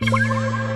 you.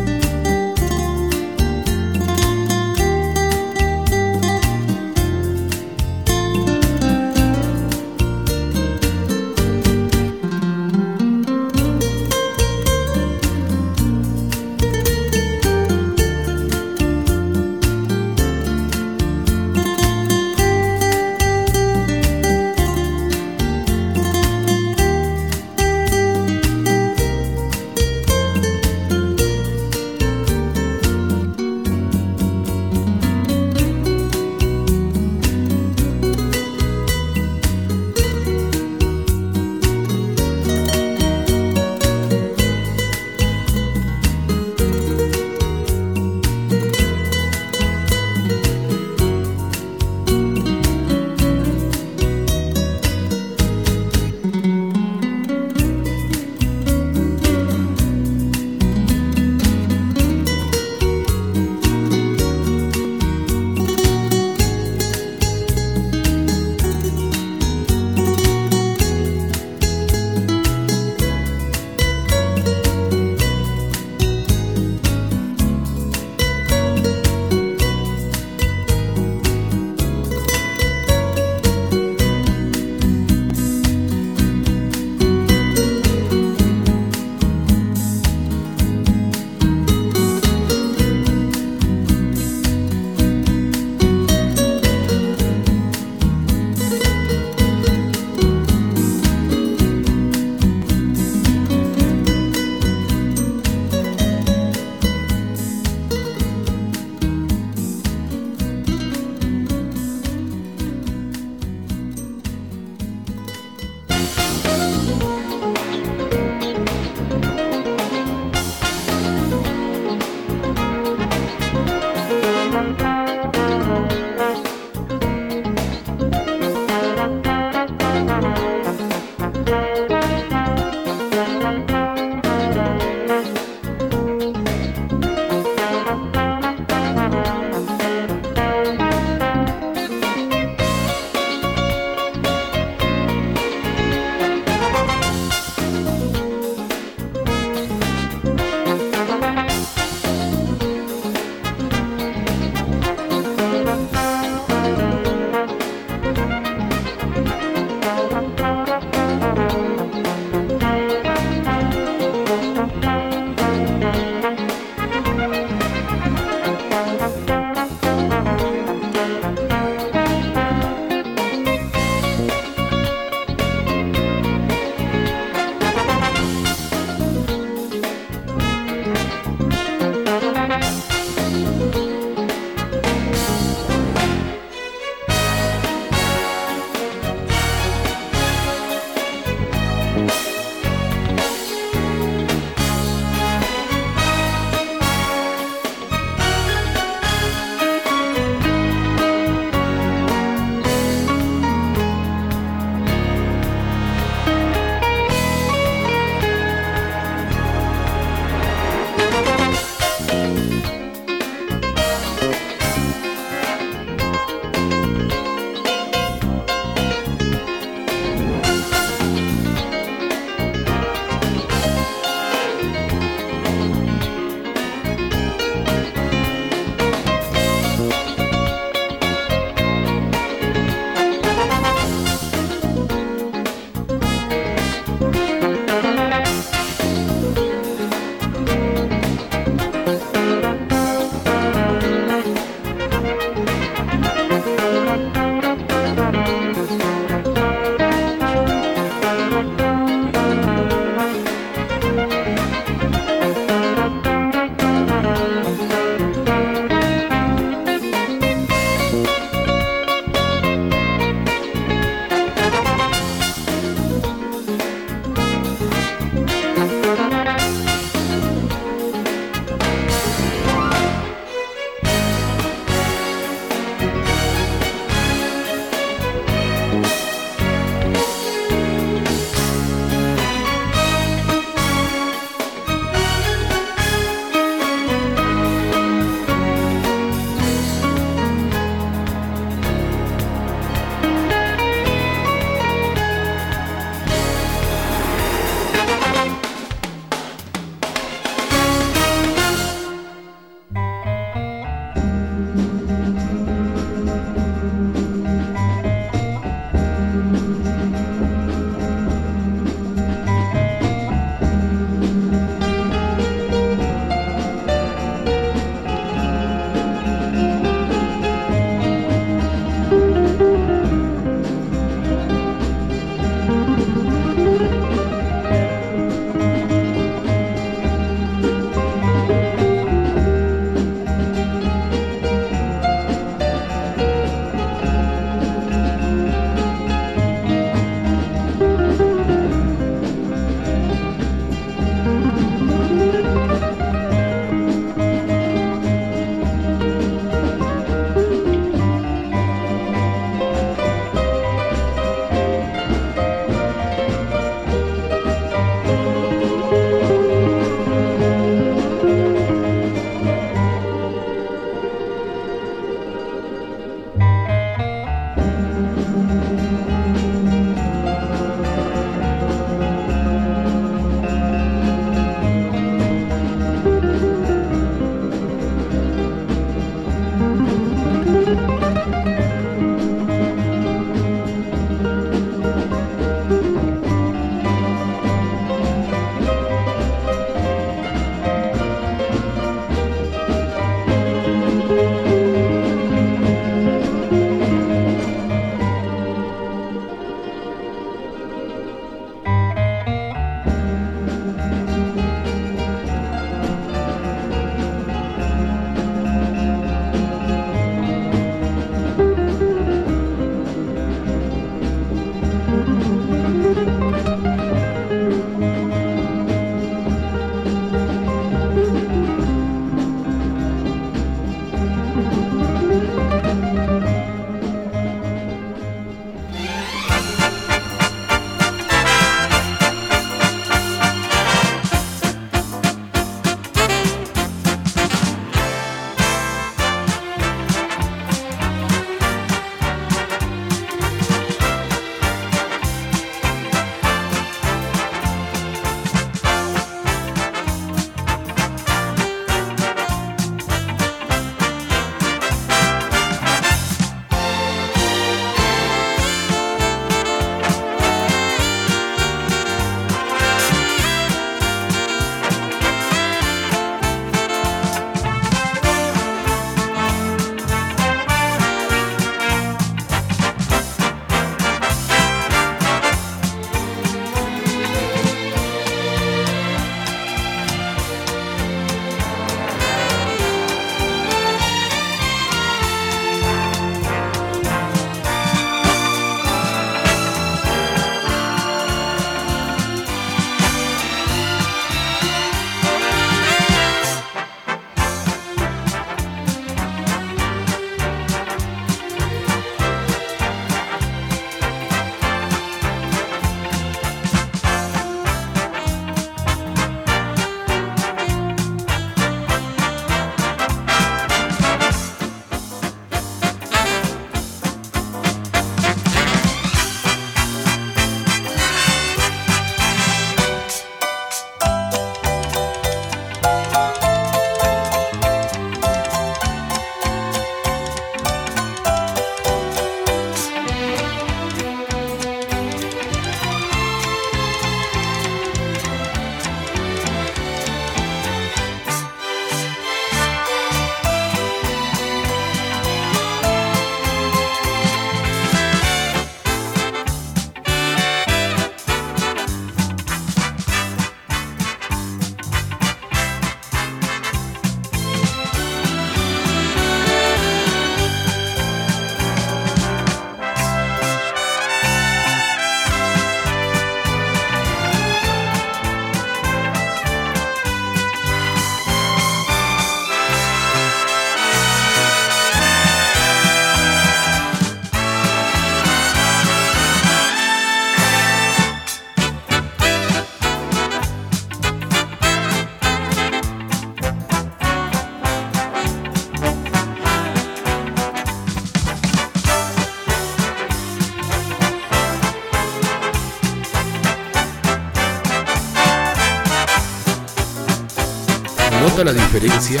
La diferencia,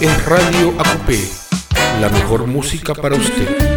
es Radio Acupé, la mejor música para usted.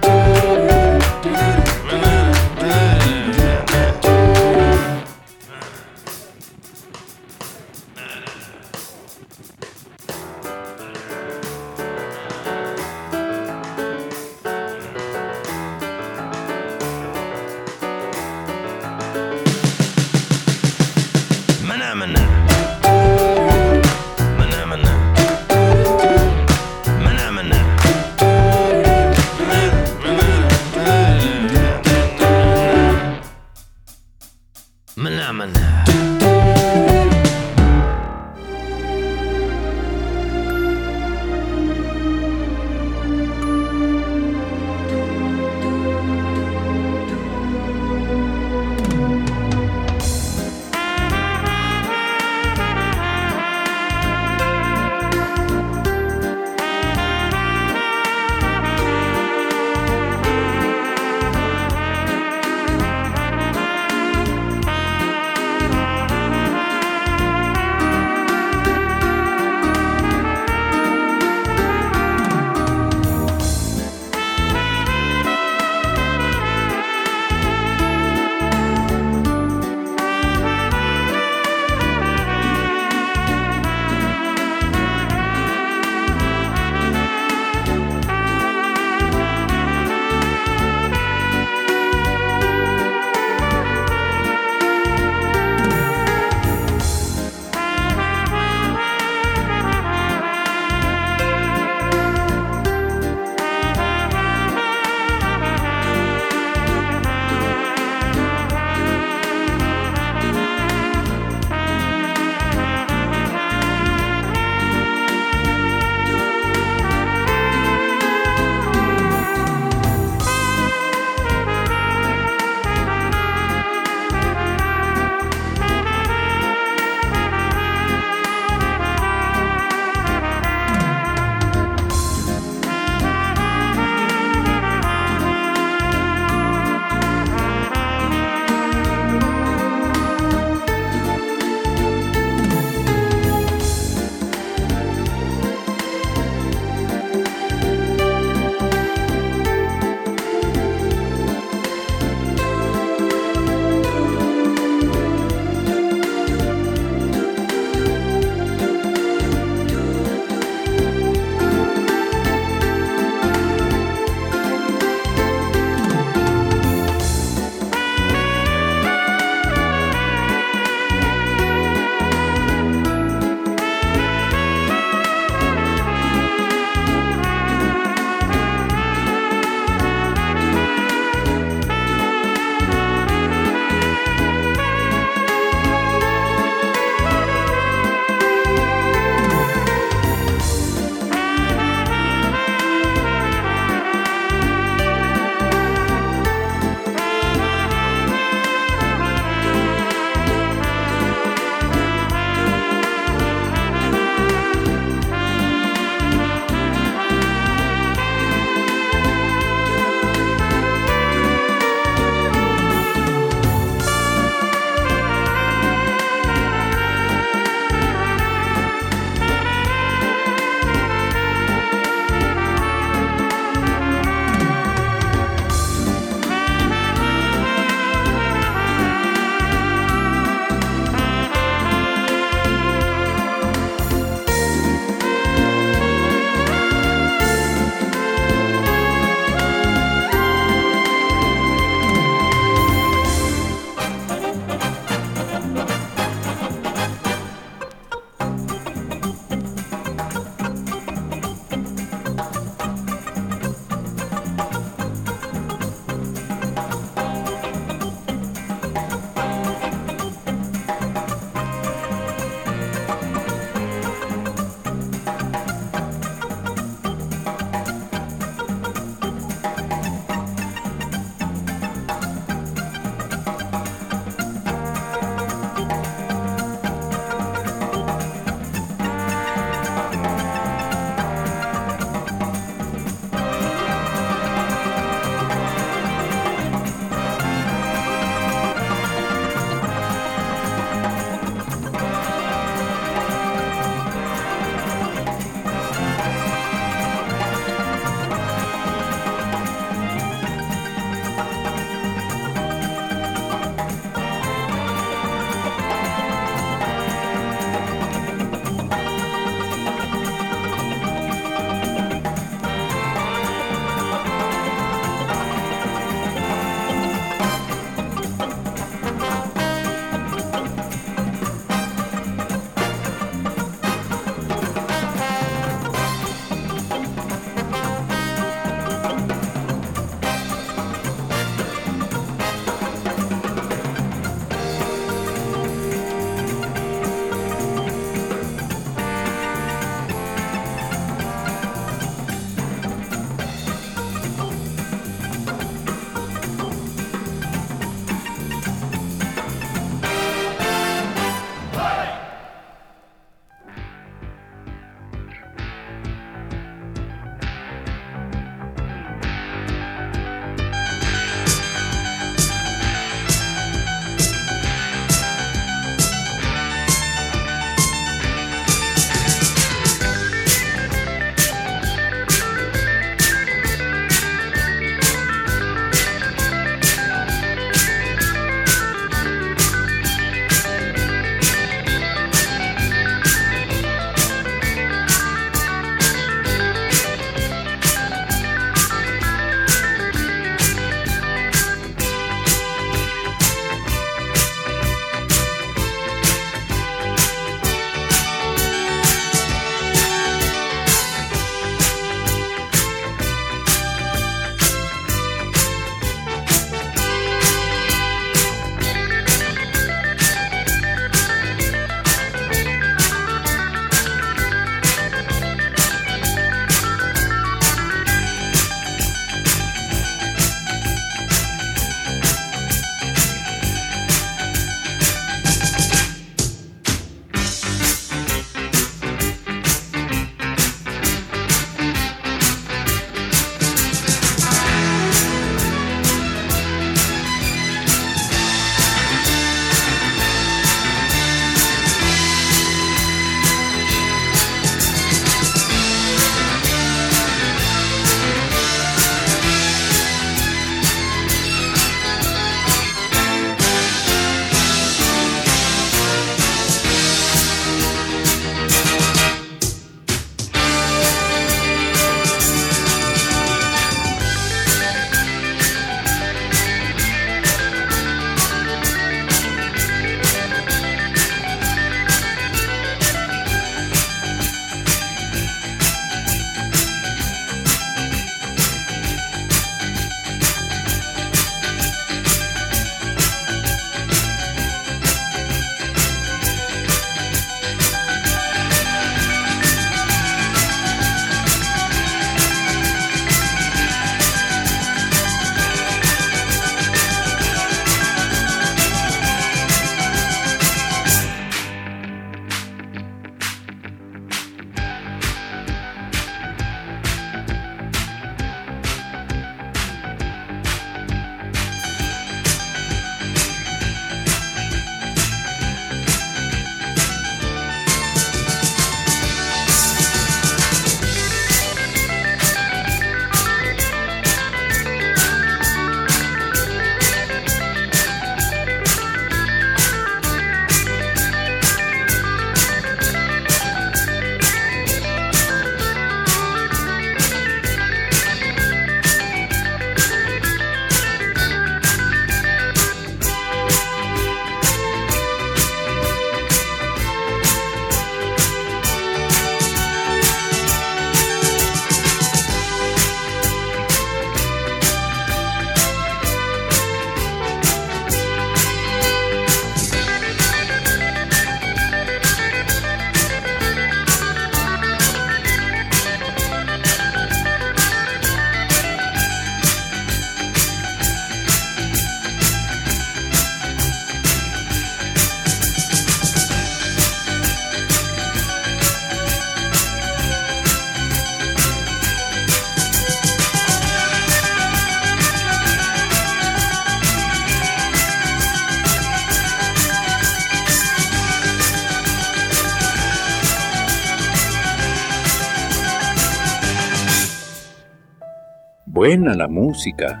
Buena la música,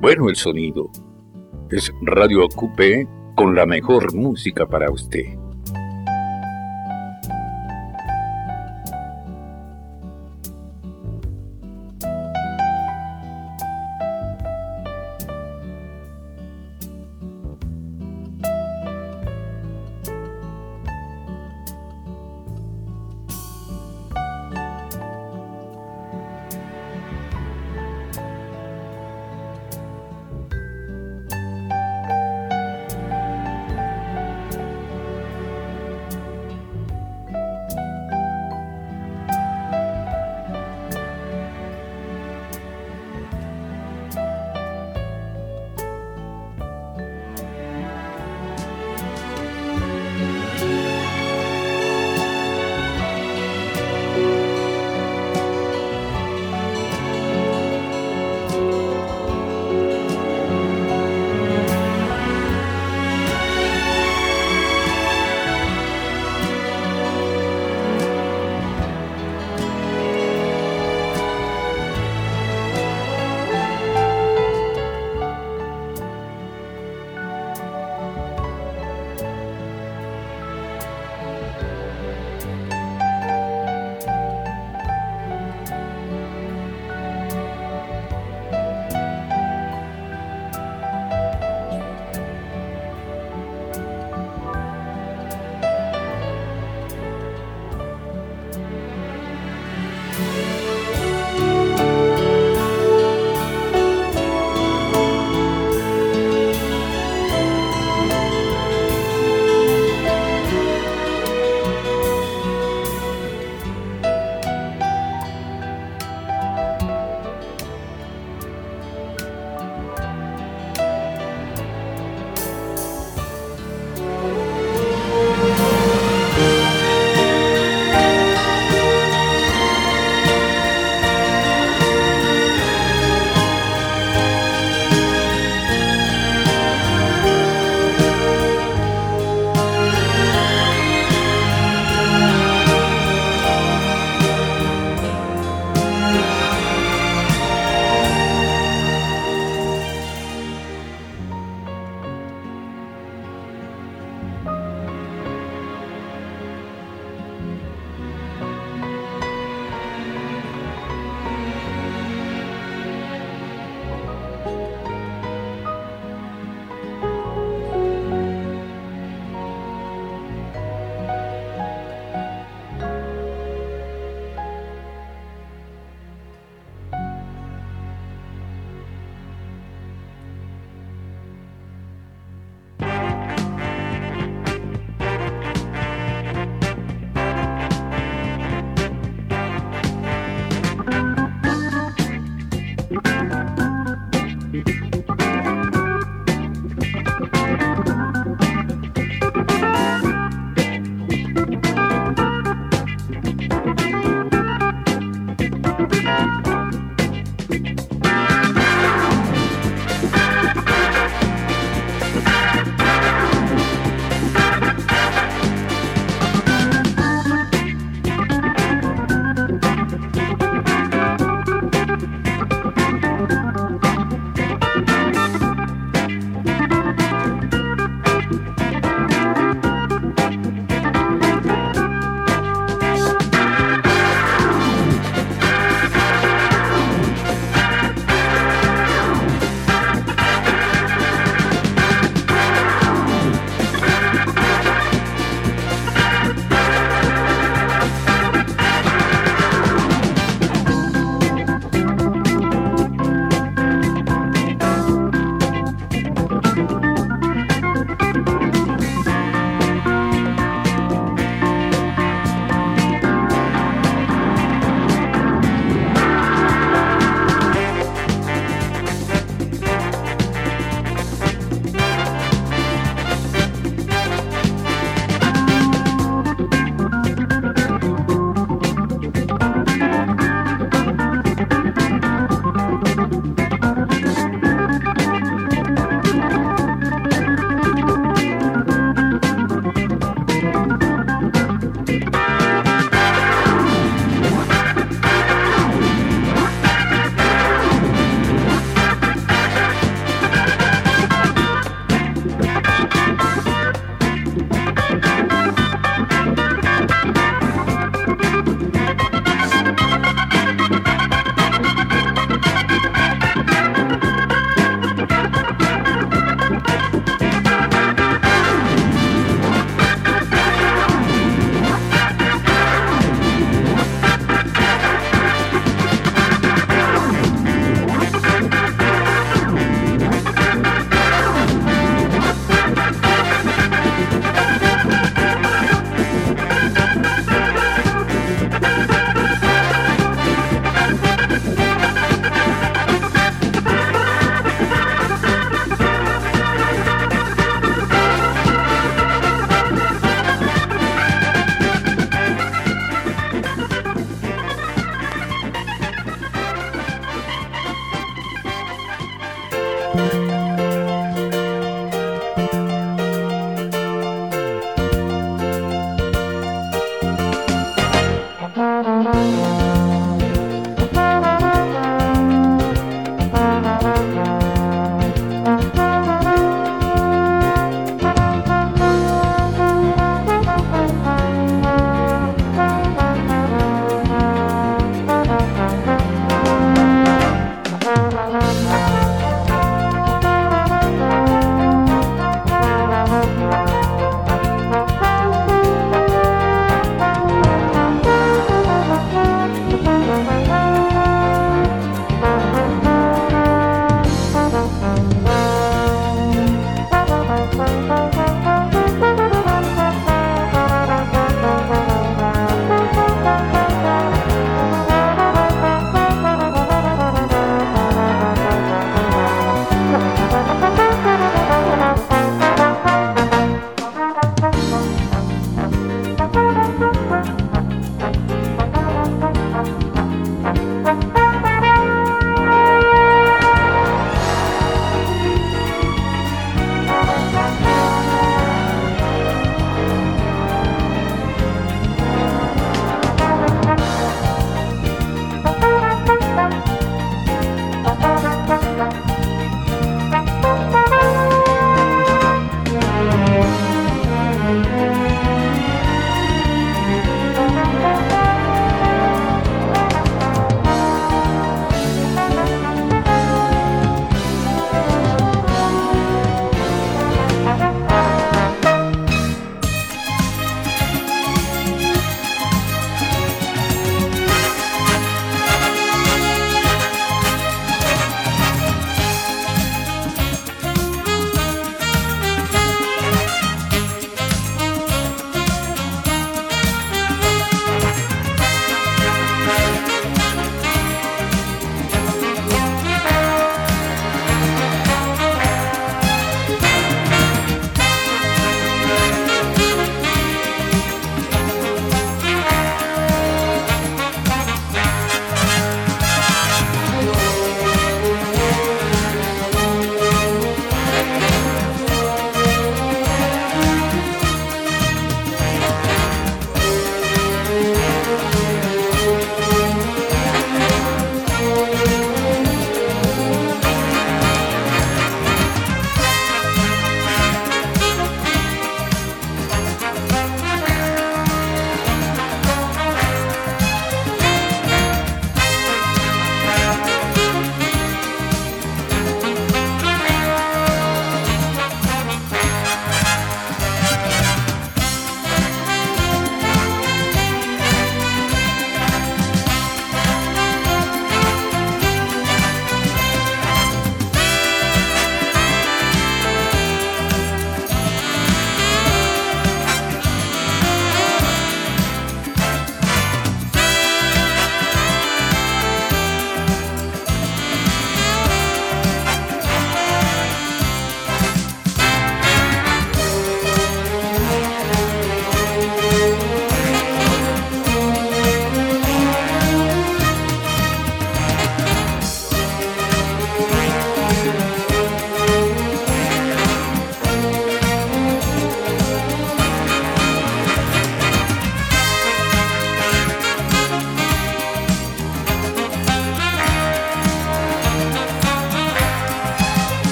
bueno el sonido. Es Radio Ocupe con la mejor música para usted.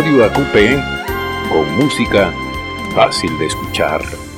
Radio Acupe con música fácil de escuchar.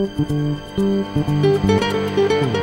Thank you.